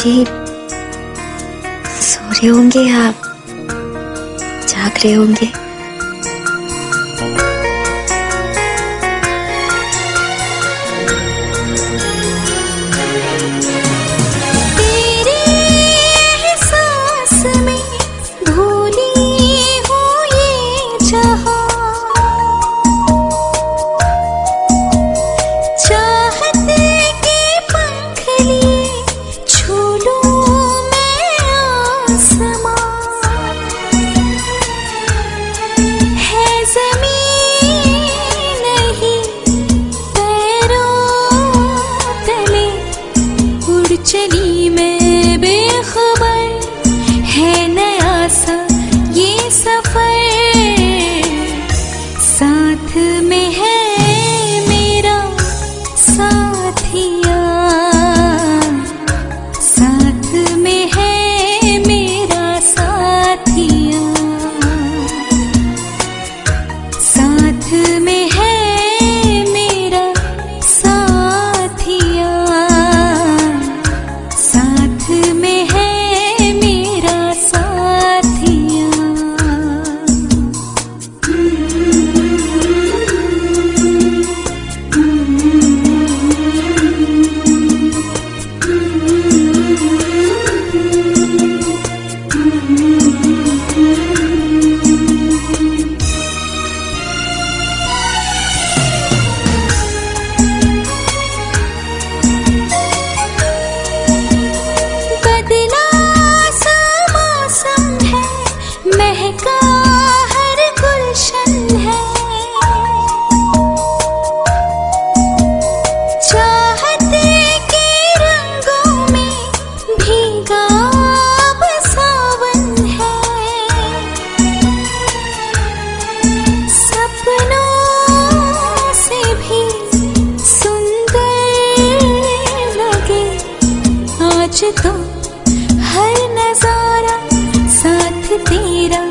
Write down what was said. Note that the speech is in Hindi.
जी सो रहे होंगे आप? जाग रहे होंगे? साथ में है। तो हर नज़ारा साथ तेरा